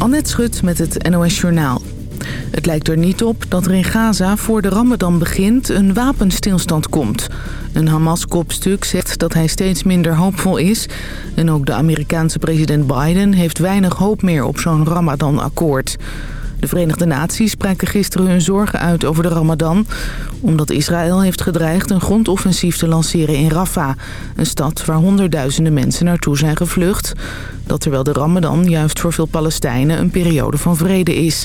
Annette Schut met het NOS Journaal. Het lijkt er niet op dat er in Gaza voor de Ramadan begint een wapenstilstand komt. Een Hamas-kopstuk zegt dat hij steeds minder hoopvol is. En ook de Amerikaanse president Biden heeft weinig hoop meer op zo'n Ramadan-akkoord. De Verenigde Naties spraken gisteren hun zorgen uit over de Ramadan... omdat Israël heeft gedreigd een grondoffensief te lanceren in Rafah... een stad waar honderdduizenden mensen naartoe zijn gevlucht. Dat terwijl de Ramadan juist voor veel Palestijnen een periode van vrede is.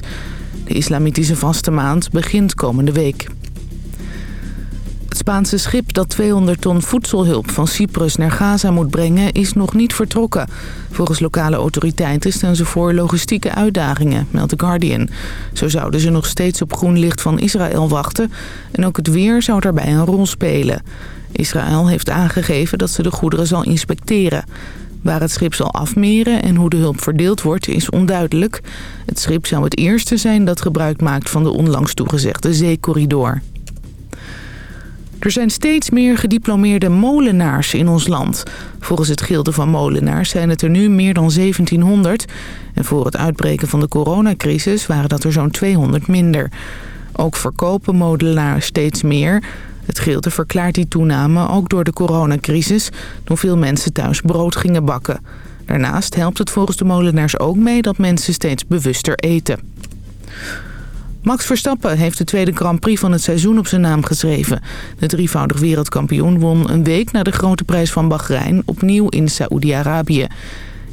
De islamitische vaste maand begint komende week. Het Spaanse schip dat 200 ton voedselhulp van Cyprus naar Gaza moet brengen is nog niet vertrokken. Volgens lokale autoriteiten staan ze voor logistieke uitdagingen, meldt The Guardian. Zo zouden ze nog steeds op groen licht van Israël wachten en ook het weer zou daarbij een rol spelen. Israël heeft aangegeven dat ze de goederen zal inspecteren. Waar het schip zal afmeren en hoe de hulp verdeeld wordt is onduidelijk. Het schip zou het eerste zijn dat gebruik maakt van de onlangs toegezegde zeecorridor. Er zijn steeds meer gediplomeerde molenaars in ons land. Volgens het Gilde van Molenaars zijn het er nu meer dan 1700. En voor het uitbreken van de coronacrisis waren dat er zo'n 200 minder. Ook verkopen molenaars steeds meer. Het Gilde verklaart die toename ook door de coronacrisis... toen veel mensen thuis brood gingen bakken. Daarnaast helpt het volgens de molenaars ook mee dat mensen steeds bewuster eten. Max Verstappen heeft de tweede Grand Prix van het seizoen op zijn naam geschreven. De drievoudig wereldkampioen won een week na de grote prijs van Bahrein opnieuw in Saoedi-Arabië.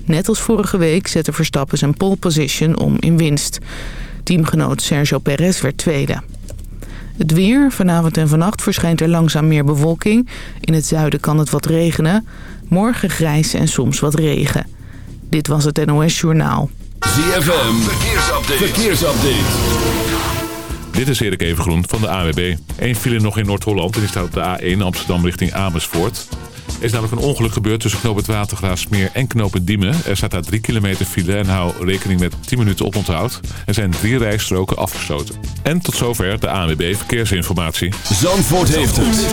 Net als vorige week zette Verstappen zijn pole position om in winst. Teamgenoot Sergio Perez werd tweede. Het weer. Vanavond en vannacht verschijnt er langzaam meer bewolking. In het zuiden kan het wat regenen. Morgen grijs en soms wat regen. Dit was het NOS Journaal. ZFM. Verkeersupdate. Dit is Erik Evengroen van de AWB. Eén file nog in Noord-Holland en die staat op de A1 Amsterdam richting Amersfoort. Er is namelijk een ongeluk gebeurd tussen knoop het Watergraafsmeer en knoop het Diemen. Er staat daar 3 kilometer file en hou rekening met 10 minuten oponthoud. Er zijn drie rijstroken afgesloten. En tot zover de ANWB Verkeersinformatie. Zandvoort heeft het.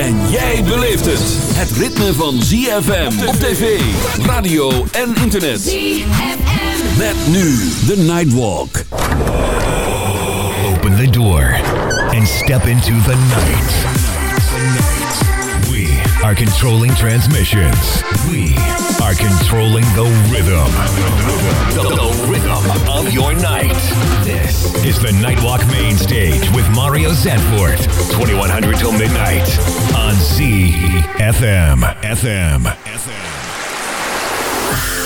En jij beleeft het. Het ritme van ZFM op tv, radio en internet. ZFM. Met nu de Nightwalk. Open the door and step into the night. We are controlling transmissions. We are controlling the rhythm. The, the rhythm of your night. This is the Nightwalk Main Stage with Mario Zandvoort. 2100 till midnight on ZFM. FM. FM.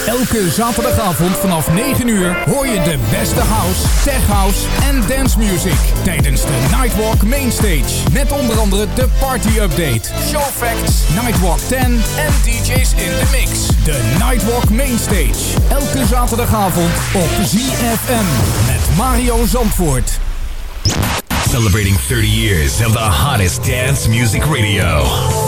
Elke zaterdagavond vanaf 9 uur hoor je de beste house, tech house en dance music tijdens de Nightwalk Mainstage. Met onder andere de party update, show facts, Nightwalk 10 en DJ's in the mix. De Nightwalk Mainstage. Elke zaterdagavond op ZFM met Mario Zandvoort. Celebrating 30 years of the hottest dance music radio.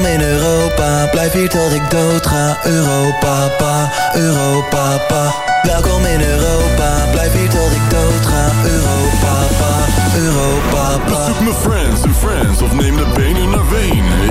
Welkom in Europa, blijf hier tot ik dood ga. Europa, pa, Europa, pa. Welkom in Europa, blijf hier tot ik dood ga. Europa, pa, Europa, pa. Bezoek mijn friends en friends of neem de Wenen.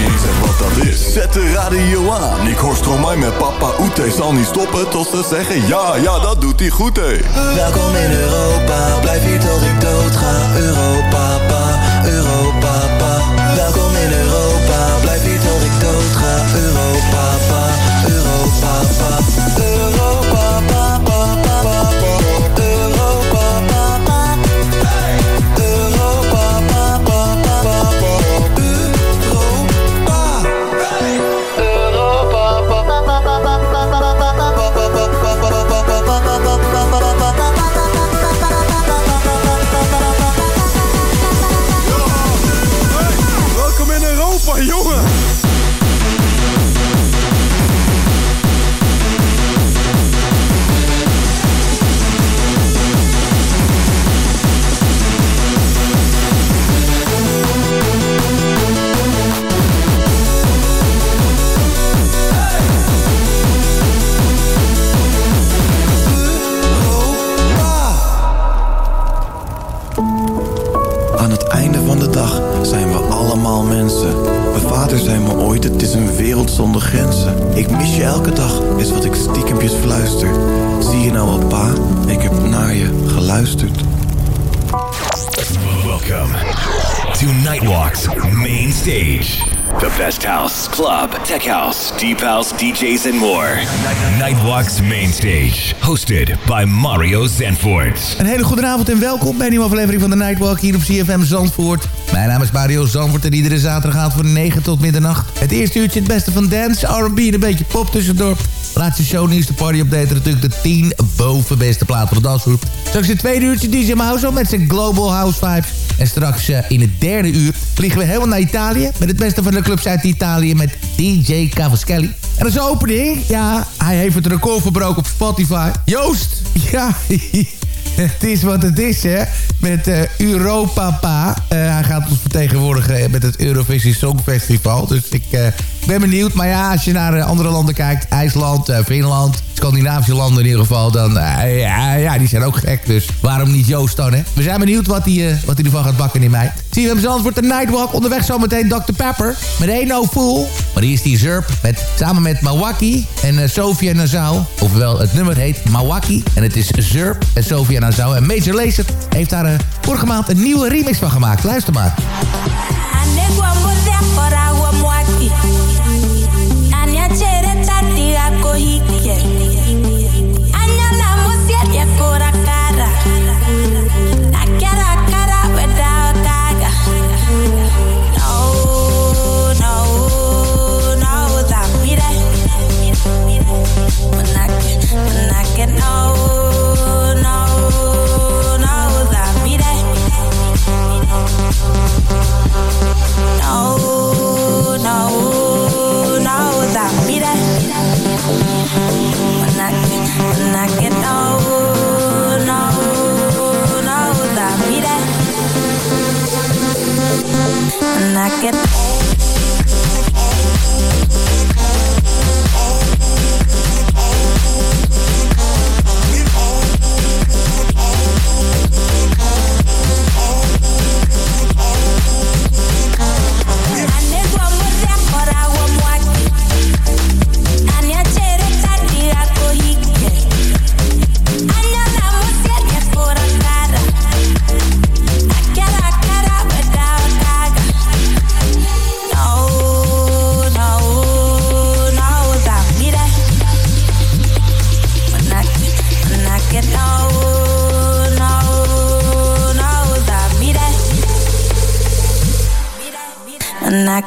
niet eens echt wat dat is. Zet de radio aan, ik hoor Stromae met papa Oete. Zal niet stoppen tot ze zeggen ja, ja, dat doet hij goed, hé Welkom in Europa, blijf hier tot ik dood ga Europa, pa, Europa, DJs, and more. Nightwalk's main stage. Hosted by Mario Zanfort. Een hele goede avond en welkom bij een nieuwe aflevering van de Nightwalk hier op CFM Zandvoort. Mijn naam is Mario Zandvoort en iedere zaterdag gaat van 9 tot middernacht. Het eerste uurtje het beste van dance, R&B en een beetje pop tussendoor. Laatste shownieuws, de party update natuurlijk de 10 boven beste plaat voor de dansgroep. Straks het tweede uurtje DJ Mouse met zijn Global House Vibes. En straks eh, in het derde uur vliegen we helemaal naar Italië... met het beste van de clubs uit Italië met DJ Cavaschelli. En als opening, ja, hij heeft het record verbroken op Spotify. Joost, ja... Het is wat het is, hè. Met uh, Europapa. Uh, hij gaat ons vertegenwoordigen met het Eurovisie Songfestival. Dus ik uh, ben benieuwd. Maar ja, als je naar andere landen kijkt... IJsland, Finland, Scandinavische landen in ieder geval... dan, ja, ja, die zijn ook gek. Dus waarom niet Joost dan? We zijn benieuwd wat hij, wat ervan gaat bakken in mei. Zie je hem voor de Nightwalk. Onderweg zometeen Dr. Pepper. Met Eno Fool. Maar hier is die Zurp. Met, samen met Mawaki en Sofia Nazau. Ofwel, het nummer heet Mawaki. En het is Zurp en Sofia Nazau. En Major Lazer heeft daar vorige maand een nieuwe remix van gemaakt. Luister maar.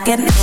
get it.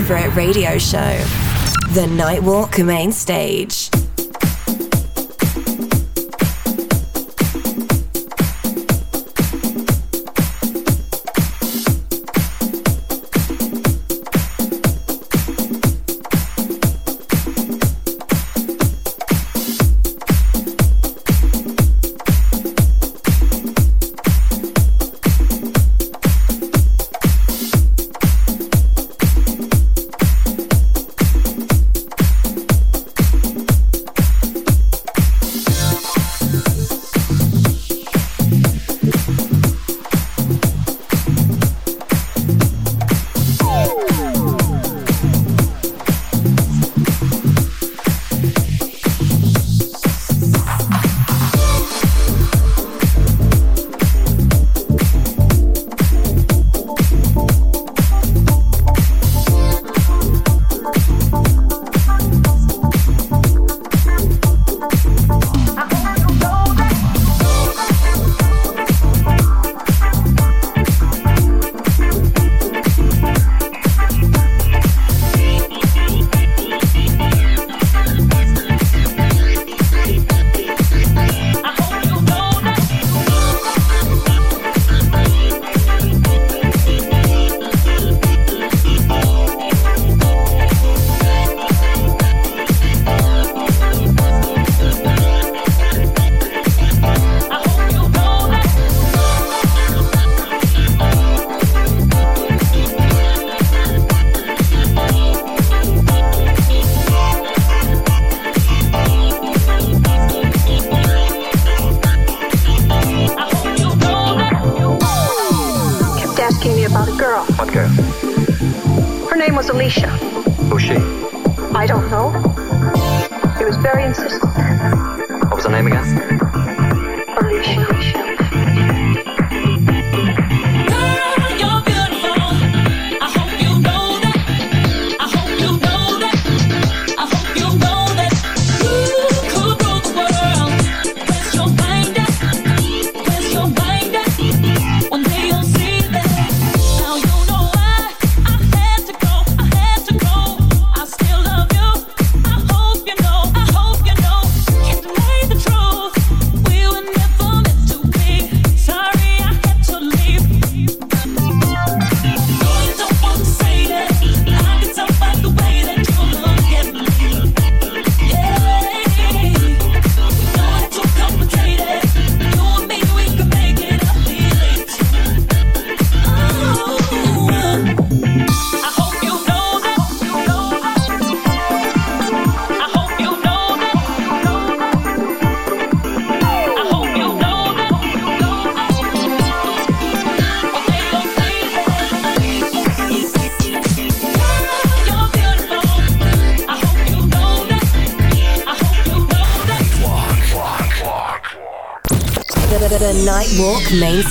Favorite radio show, The Nightwalk Main Stage.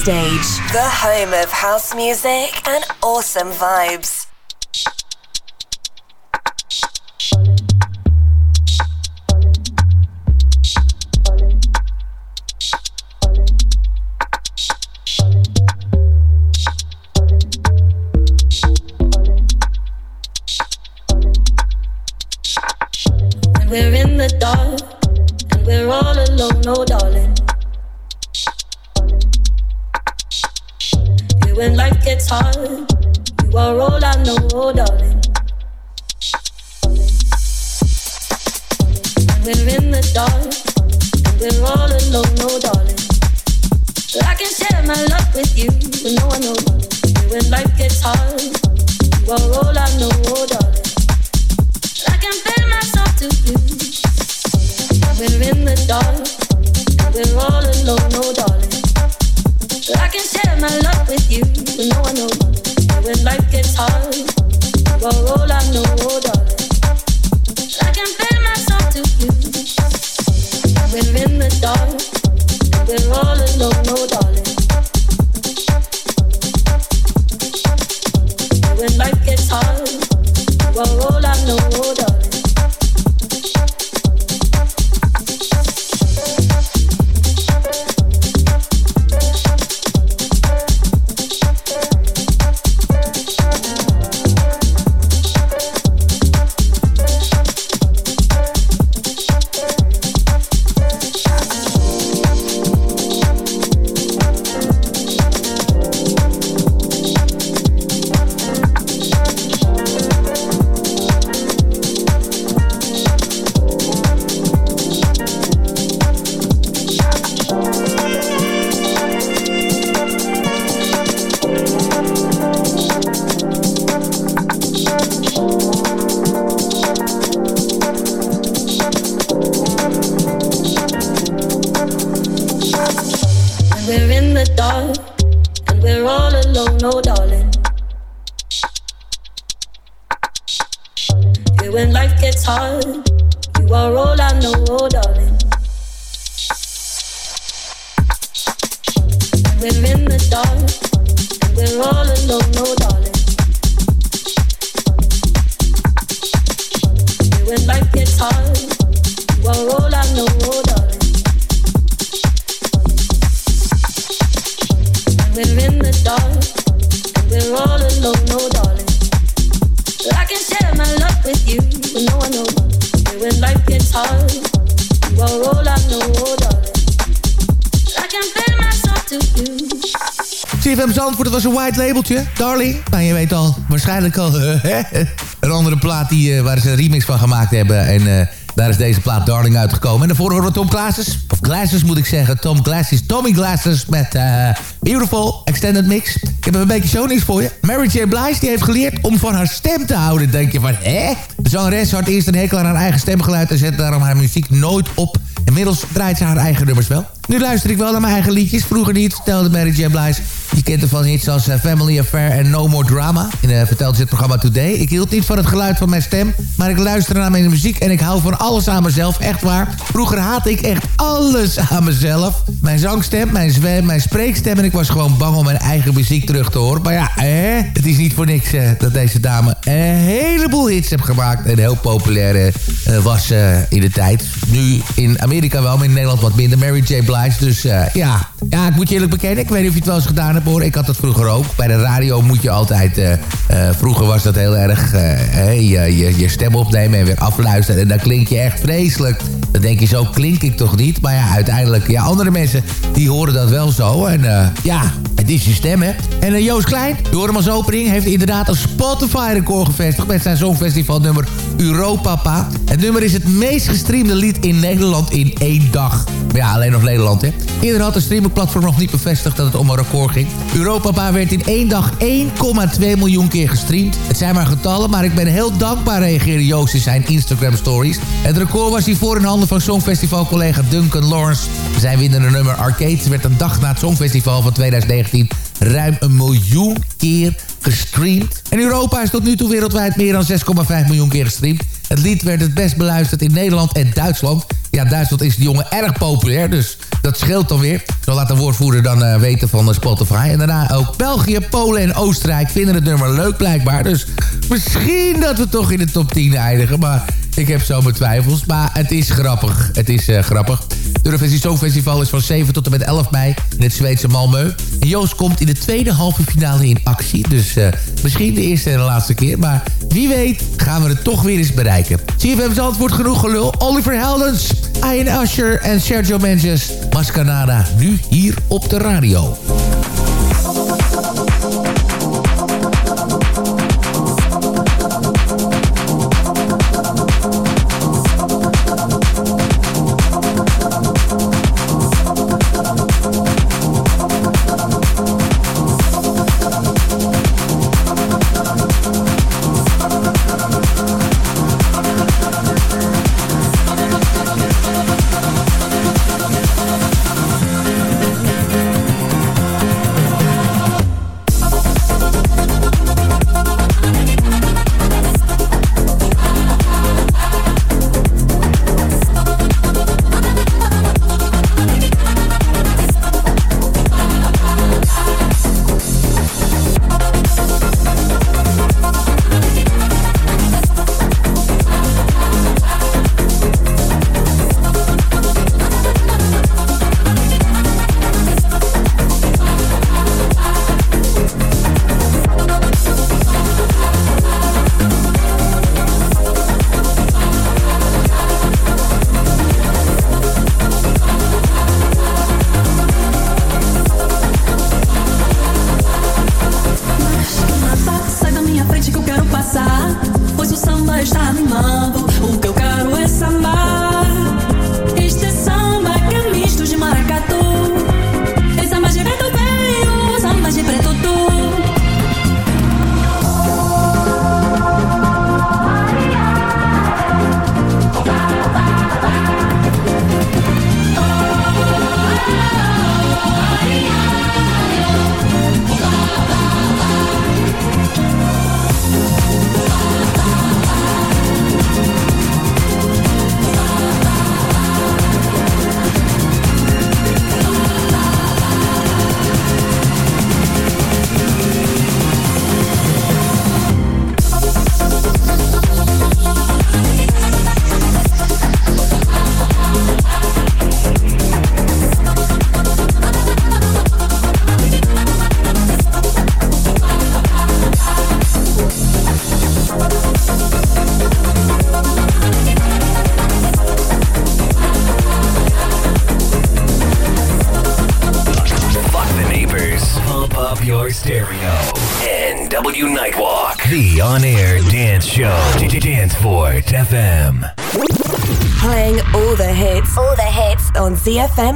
Stage, the home of house music and awesome vibes. We're all alone, oh darling. I can share my love with you, no. When life gets hard, are all oh darling. I can myself to you. We're in the dark, we're all alone, darling. Zandvoort, dat was een white labeltje, darling. Nou, je weet al, waarschijnlijk al een andere plaat die, eh, waar ze een remix van gemaakt hebben. En eh, daar is deze plaat Darling uitgekomen. En daarvoor horen we Tom Glasses, of Glasses moet ik zeggen. Tom Glasses, Tommy Glasses met eh, Beautiful Extended Mix. Ik heb een beetje zo niks voor je. Mary J. Blige die heeft geleerd om van haar stem te houden. Denk je van, hè? De zangeres had eerst een hekel aan haar eigen stemgeluid... en zette daarom haar muziek nooit op. Inmiddels draait ze haar eigen nummers wel. Nu luister ik wel naar mijn eigen liedjes. Vroeger niet, vertelde Mary J. Blige. Je kent er van hits als eh, Family Affair en No More Drama. In uh, vertelde ze het programma Today. Ik hield niet van het geluid van mijn stem, maar ik luister naar mijn muziek en ik hou van alles aan mezelf, echt waar. Vroeger haatte ik echt alles aan mezelf. Mijn zangstem, mijn zwem, mijn spreekstem en ik was gewoon bang om mijn eigen muziek terug te horen. Maar ja, eh, het is niet voor niks eh, dat deze dame een heleboel hits heeft gemaakt en heel populair eh, was in de tijd. Nu in Amerika wel, maar in Nederland wat minder. Mary J. Blige, dus ja. Ja, ik moet je eerlijk bekennen, ik weet niet of je het wel eens gedaan hebt hoor. Ik had dat vroeger ook. Bij de radio moet je altijd... Uh, uh, vroeger was dat heel erg... Je, je, je stem opnemen en weer afluisteren. En dan klink je echt vreselijk. Dan denk je, zo klink ik toch niet? Maar ja, uiteindelijk... Ja, andere mensen die horen dat wel zo. En ja, het is je stem, hè. En Joost Klein, door hem als opening... heeft inderdaad een Spotify-record gevestigd... met zijn Songfestival nummer Europapa. Het nummer is het meest gestreamde lied in Nederland in één dag. Maar ja, alleen nog Nederland, hè. Eerder had de streamingplatform nog niet bevestigd dat het om een record ging. Europapa werd in één dag 1,2 miljoen keer gestreamd. Het zijn maar getallen, maar ik ben heel dankbaar, reageerde Joost in zijn Instagram stories. Het record was hiervoor in handen van Songfestival-collega Duncan Lawrence. Zijn winnende nummer Arcade werd een dag na het Songfestival van 2019 ruim een miljoen keer gestreamd. En Europa is tot nu toe wereldwijd meer dan 6,5 miljoen keer gestreamd. Het lied werd het best beluisterd in Nederland en Duitsland. Ja, Duitsland is die jongen erg populair, dus dat scheelt dan weer. Zo laat de woordvoerder dan uh, weten van Spotify. En daarna ook België, Polen en Oostenrijk vinden het nummer leuk blijkbaar. Dus misschien dat we toch in de top 10 eindigen. Maar ik heb zo mijn twijfels. Maar het is grappig. Het is uh, grappig. De Eurovisie Songfestival is van 7 tot en met 11 mei in het Zweedse Malmö. En Joost komt in de tweede halve finale in actie. Dus uh, misschien de eerste en de laatste keer. Maar wie weet gaan we het toch weer eens bereiken. CFM antwoord genoeg gelul. Oliver Heldens, Ian Usher en Sergio Mendes. Mascanada, nu hier op de radio.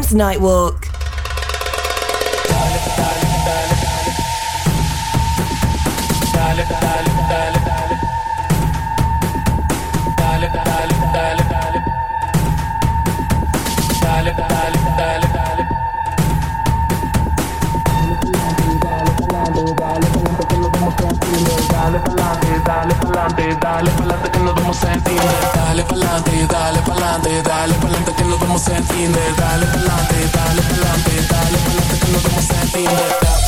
Dance Nightwalk. Dale pa'lante, dale pa'lante. Dale pa'lante, dale pa'lante, dale pa'lante vamos a entender Dale pa'lante, dale pa'lante, dale pa'lante que nos vamos a entender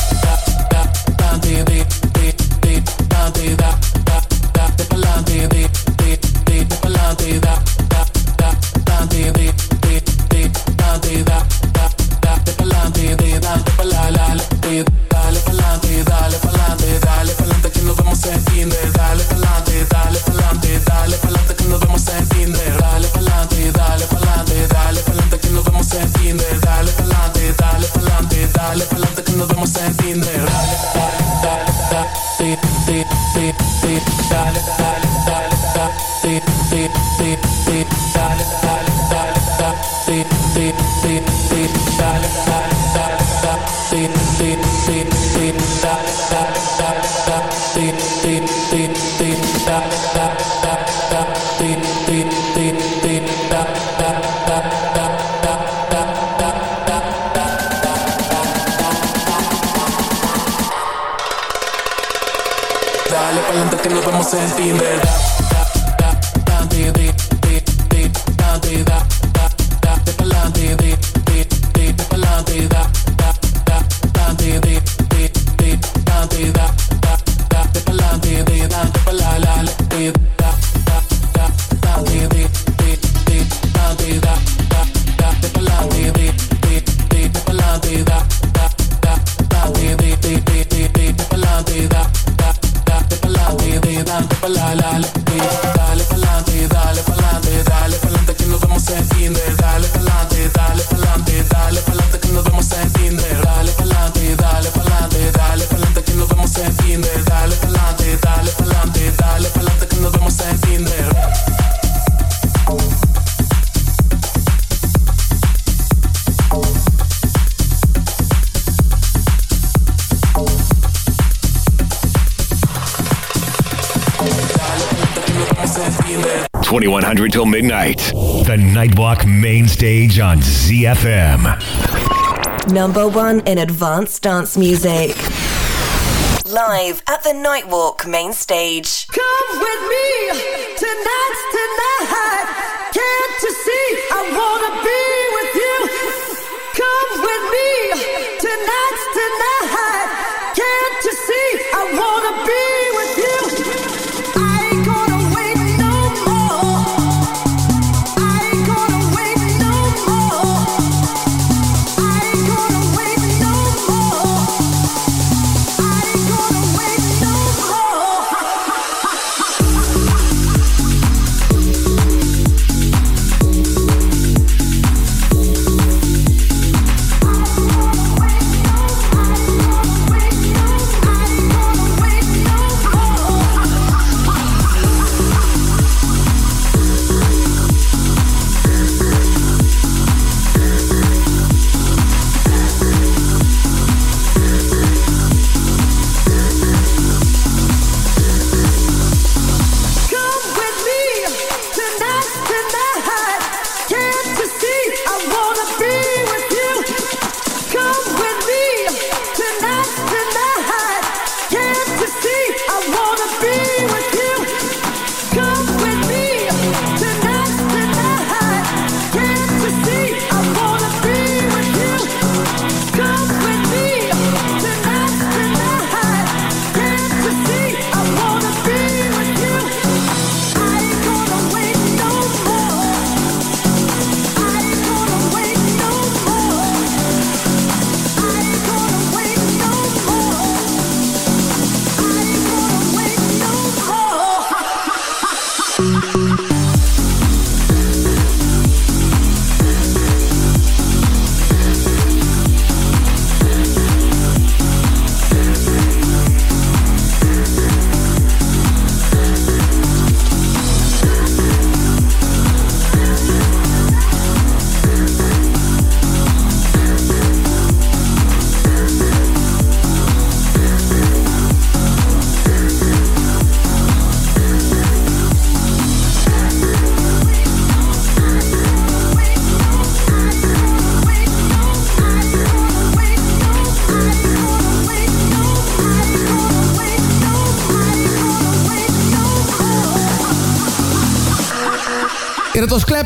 la la la. Eh. 100 till midnight. The Nightwalk main stage on ZFM. Number one in advanced dance music. Live at the Nightwalk main stage. Come with me. Tonight.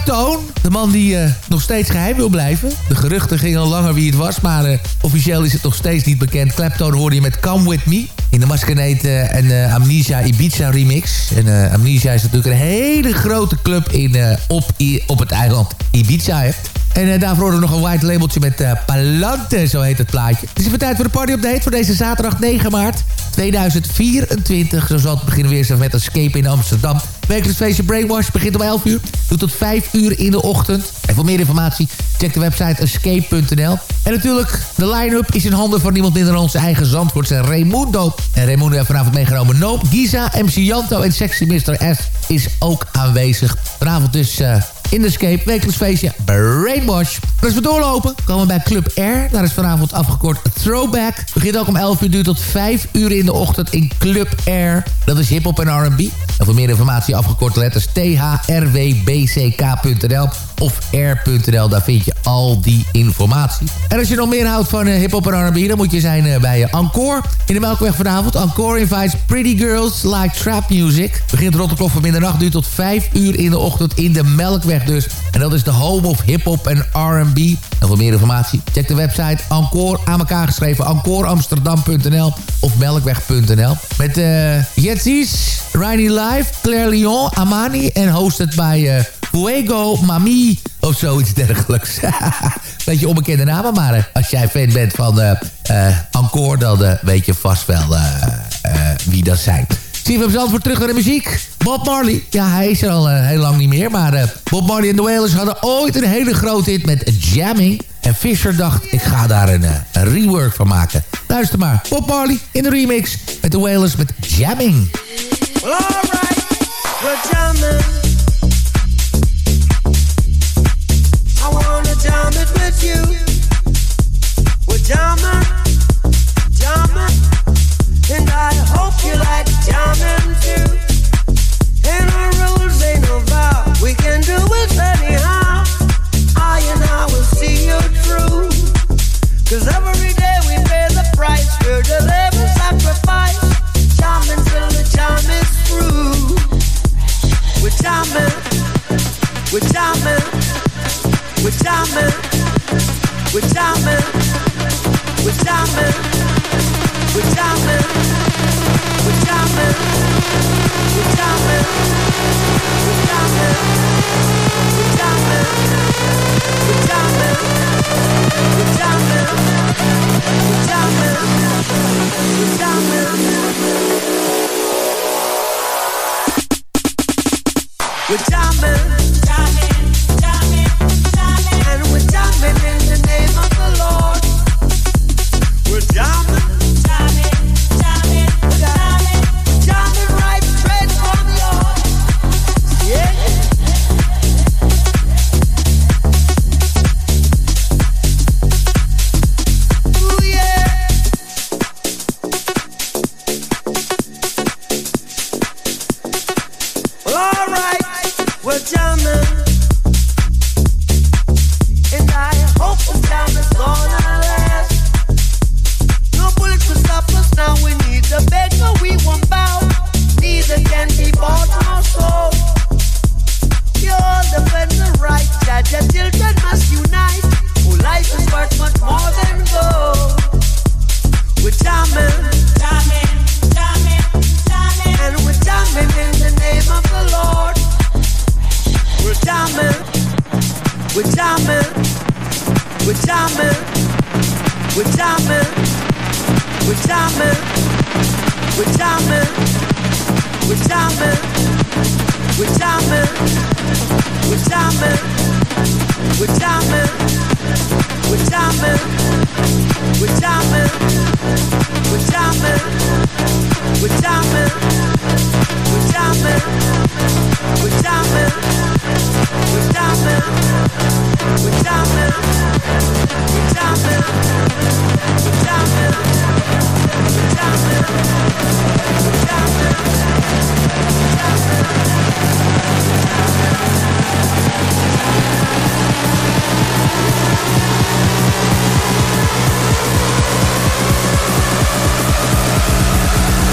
De man die uh, nog steeds geheim wil blijven. De geruchten gingen al langer wie het was, maar uh, officieel is het nog steeds niet bekend. Clapton hoorde je met Come With Me. In de Maskenate en Amnesia Ibiza remix. En Amnesia is natuurlijk een hele grote club in, op, op het eiland Ibiza. Hè. En uh, daarvoor we nog een white labeltje met uh, Palante, zo heet het plaatje. Het is even tijd voor de party update voor deze zaterdag 9 maart 2024. Zo zal het beginnen weer zo met Escape in Amsterdam. Wekelijks feestje Brainwash begint om 11 uur. Doet tot 5 uur in de ochtend. En voor meer informatie check de website escape.nl. En natuurlijk, de line-up is in handen van niemand minder dan onze eigen Zandvoort. En Raimundo. En Raimundo heeft vanavond meegenomen Noop, Giza, MC Janto en Sexy Mr. S is ook aanwezig. Vanavond dus... Uh, in de Escape. Wekelijks feestje Brainwash. Als we doorlopen, komen we bij Club R. Daar is vanavond afgekort Throwback. Begint ook om 11 uur, duurt tot 5 uur in de ochtend in Club R. Dat is hip-hop en R&B. En voor meer informatie afgekort letters thrwbck.nl of r.nl. Daar vind je al die informatie. En als je nog meer houdt van uh, hip-hop en R&B, dan moet je zijn uh, bij uh, Encore in de Melkweg vanavond. Encore invites Pretty Girls Like Trap Music. Begint rond de klok van middernacht, duurt tot 5 uur in de ochtend in de Melkweg dus. En dat is de home of hip-hop en R&B. En voor meer informatie, check de website Encore aan elkaar geschreven. EncoreAmsterdam.nl of melkweg.nl. Met uh, Jetsies, Riley Live, Claire Lyon, Amani en hosted bij... Uh, Fuego Mami of zoiets dergelijks. Beetje onbekende namen, maar uh, als jij fan bent van uh, Encore... dan weet je vast wel wie dat zijn. Hem voor terug naar de muziek. Bob Marley. Ja, hij is er al heel lang niet meer. Maar Bob Marley en de Wailers hadden ooit een hele grote hit met Jamming. En Fisher dacht, ik ga daar een, een rework van maken. Luister maar. Bob Marley in de remix met de Wailers met Jamming. We're jamming. I wanna jam it with you. We're jamming, jamming, We're diamond. We're diamond. We're diamond. We're diamonds. We're diamond. We're diamond. We're diamond. We're diamond. We're. We're. We'll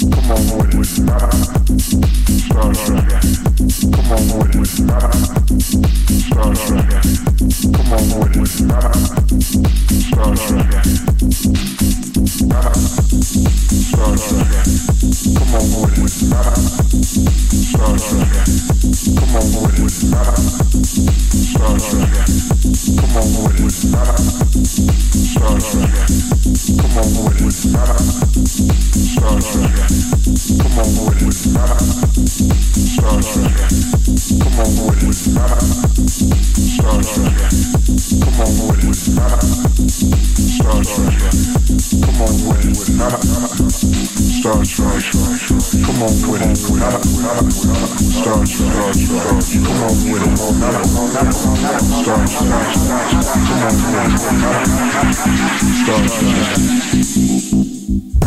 Come on Come on with it. Stars, stars, stars,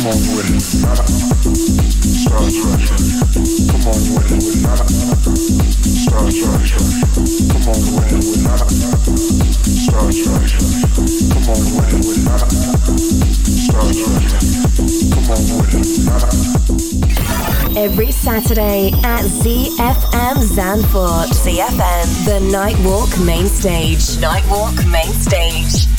Come on with it, Every Saturday at ZFM Zanfort. ZFM. The Nightwalk Main Stage. Nightwalk Main Stage.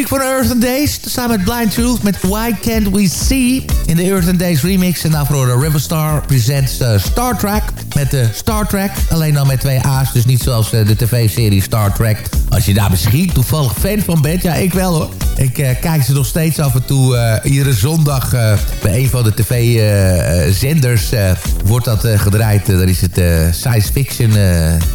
Voor Earth and Days. Samen met Blind Truth met Why Can't We See. In de Earth and Days remix. En daarvoor de Riverstar presents uh, Star Trek. Met de Star Trek. Alleen dan met twee A's. Dus niet zoals uh, de tv-serie Star Trek. Als je daar misschien toevallig fan van bent. Ja, ik wel hoor. Ik uh, kijk ze nog steeds af en toe. Uh, iedere zondag bij een van de tv-zenders wordt dat gedraaid. dan is het science fiction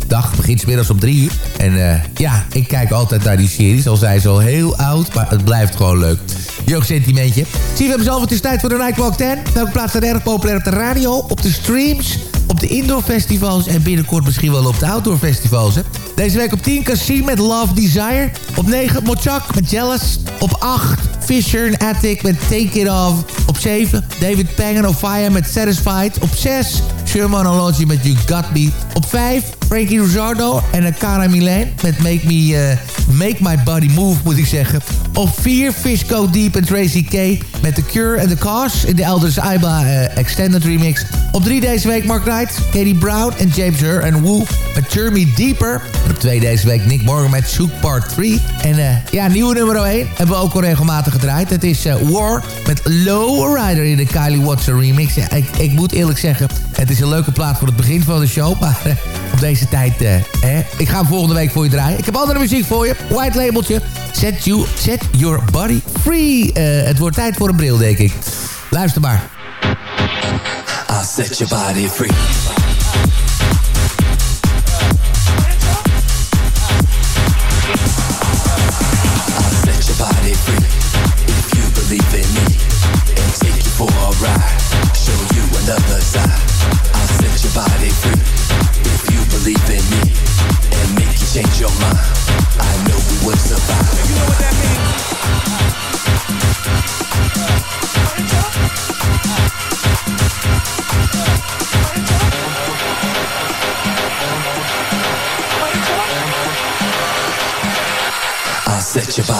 dag. Begint middags om drie uur. En ja, ik kijk altijd naar die series. Al zijn ze al heel oud. Maar het blijft gewoon leuk. Jeugdsentimentje. Zie we hebben zelf. Het is tijd voor de Nightwalk 10. Welke plaats staat erg populair op de radio, op de streams op de indoor festivals en binnenkort misschien wel op de outdoor festivals. Hè? Deze week op 10 Cassie met Love Desire. Op 9 Mochak met Jealous. Op 8 Fisher en Attic met Take It Off. Op 7 David Pang en Fire met Satisfied. Op 6 Shermanology met You Got Me. Op 5 Frankie Rosardo en Cara Milan met Make Me uh, Make My Body Move moet ik zeggen. Op 4 Fish Go Deep en Tracy K met The Cure and The Cause in de Elders Iba uh, Extended Remix. Op 3 deze week Mark Knight, Katie Brown en James Hur en Woo met Turn Me Deeper. En op 2 deze week Nick Morgan met Shoot Part 3. En uh, ja, nieuwe nummer 1 hebben we ook al regelmatig gedraaid. Het is War met Low Rider in de Kylie Watson remix. Ja, ik, ik moet eerlijk zeggen, het is een leuke plaat voor het begin van de show. Maar deze tijd, eh, ik ga hem volgende week voor je draaien. Ik heb andere muziek voor je. White labeltje. Set, you, set your body free. het wordt tijd voor een bril, denk ik. Luister maar. Set your body free.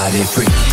Body free.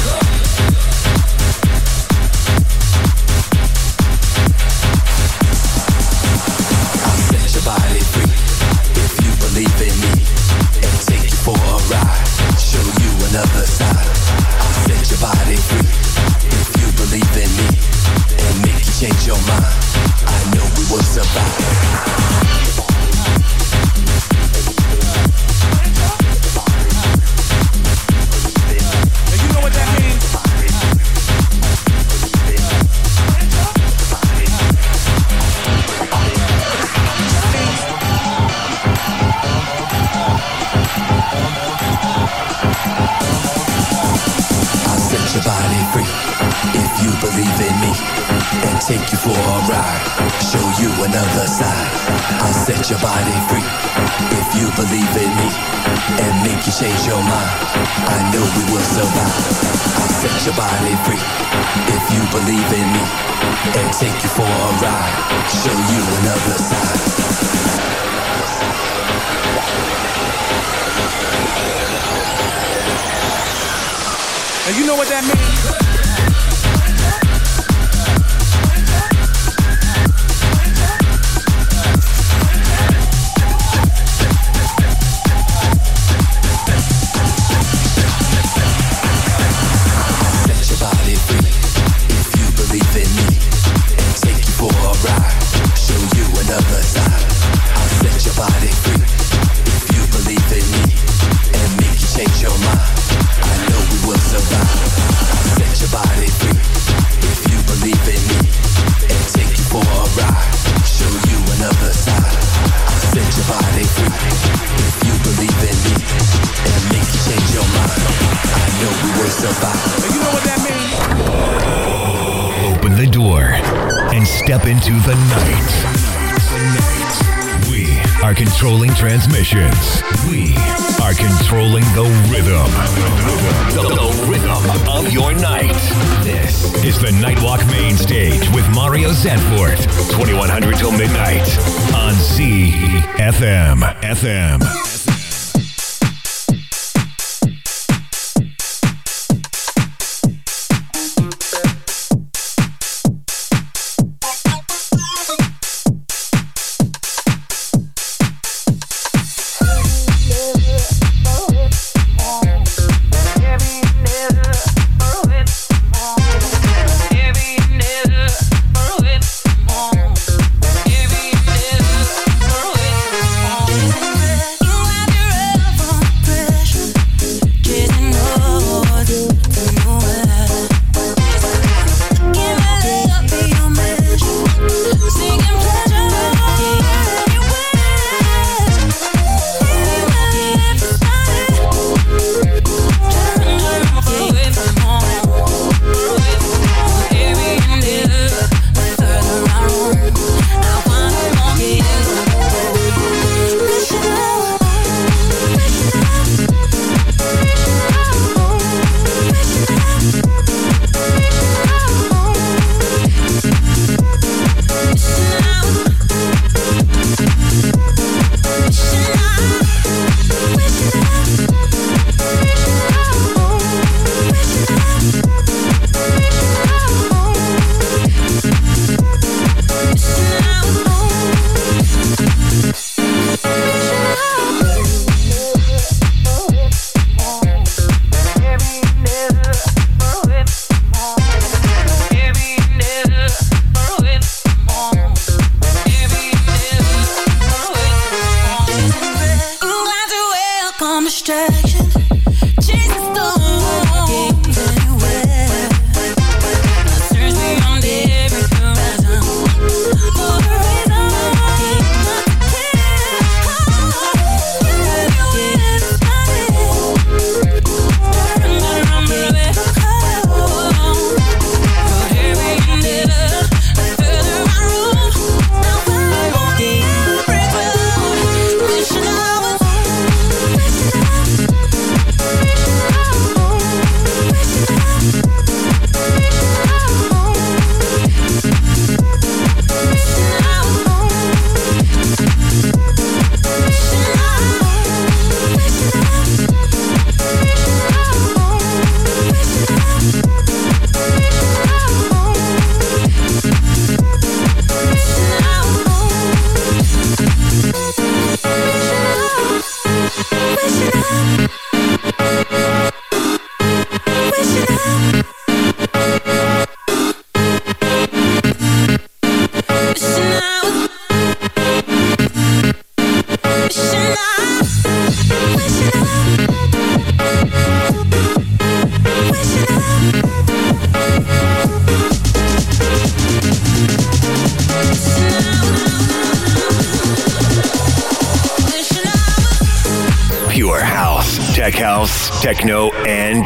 Into the night. We are controlling transmissions. We are controlling the rhythm. The, the rhythm of your night. This is the Nightwalk Main Stage with Mario Zanfort. 2100 till midnight on CFM. FM.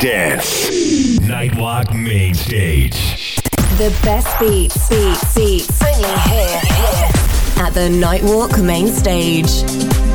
Dance. Nightwalk Main Stage. The best beats, beats, beats. Only here, here. At the Nightwalk main stage.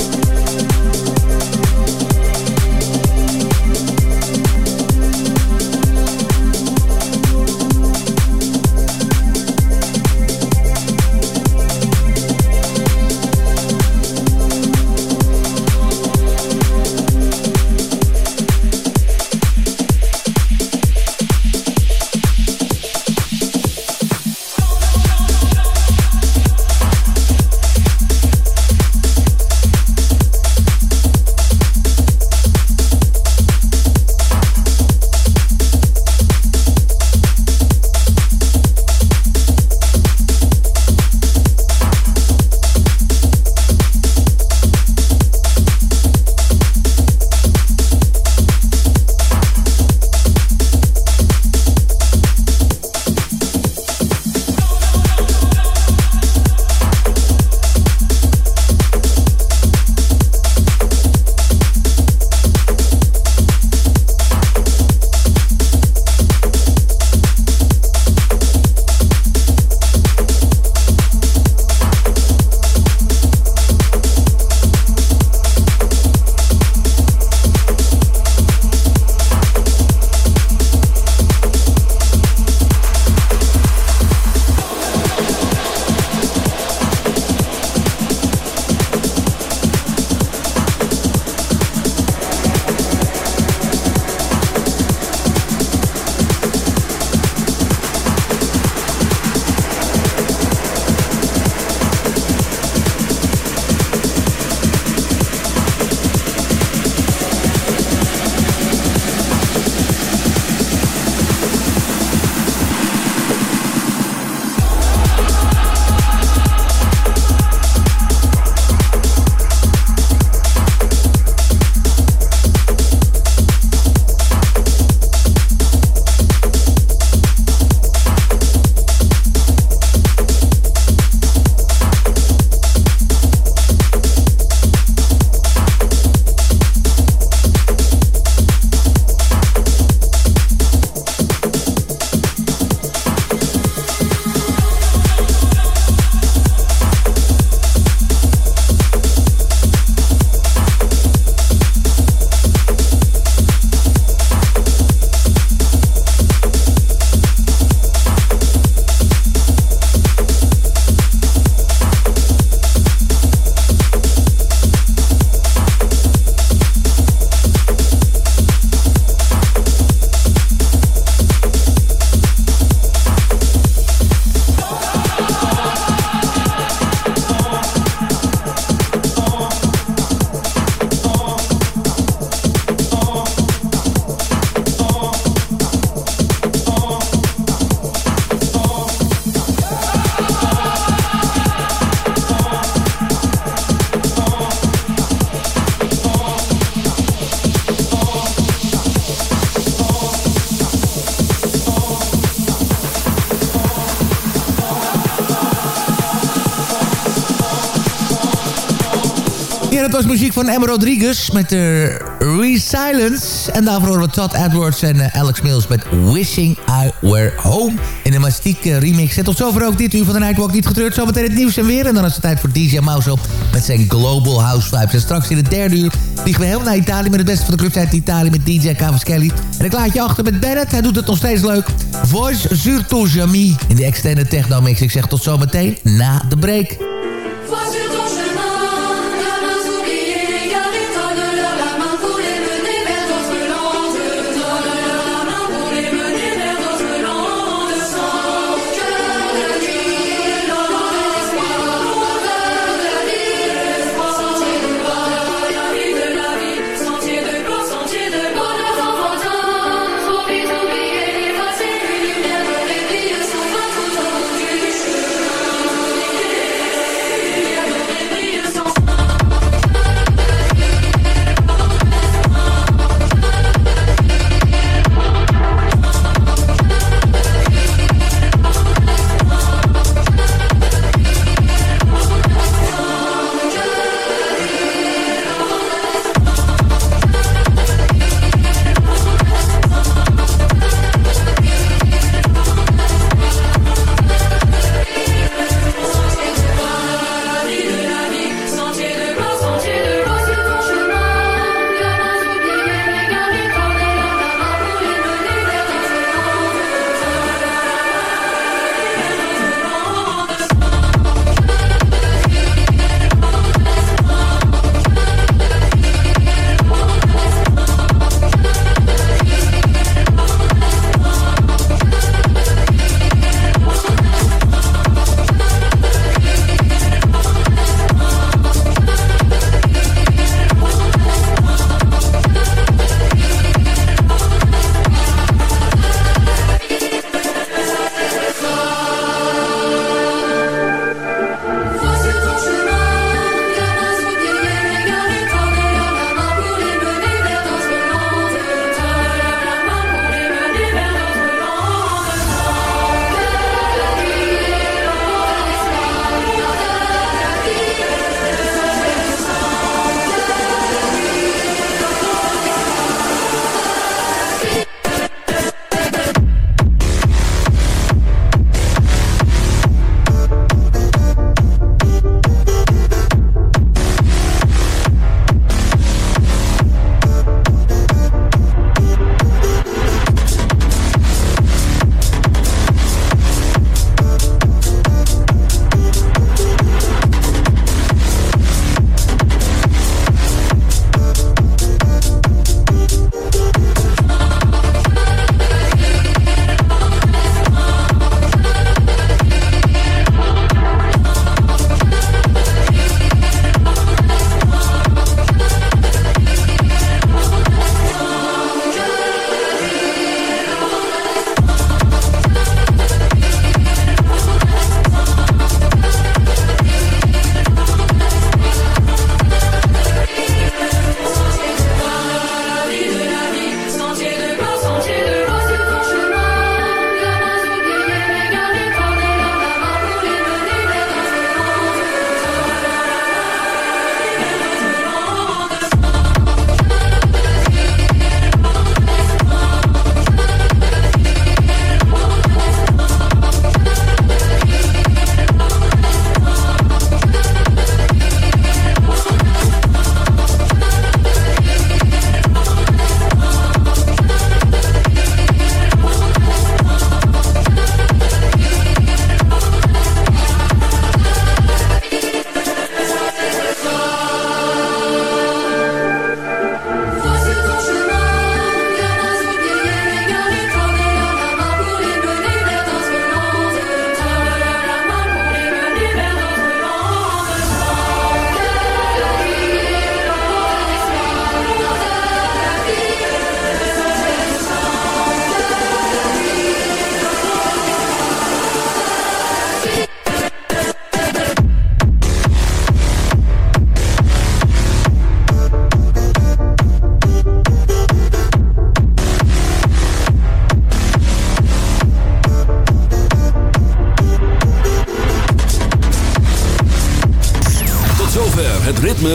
Was muziek van Emma Rodriguez met de Resilience. En daarvoor horen we Todd Edwards en uh, Alex Mills met Wishing I Were Home. In een mastiek uh, remix. En tot zover ook dit uur van de Nightwalk niet getreurd. Zometeen het nieuws en weer. En dan is het tijd voor DJ Mouse op met zijn Global House Vibes. En straks in het derde uur vliegen we helemaal naar Italië... met het beste van de clubs Italië met DJ Cavaschelli. En ik laat je achter met Bennett. Hij doet het nog steeds leuk. Voice sur ton jamie in de extended techno mix. Ik zeg tot zometeen na de break.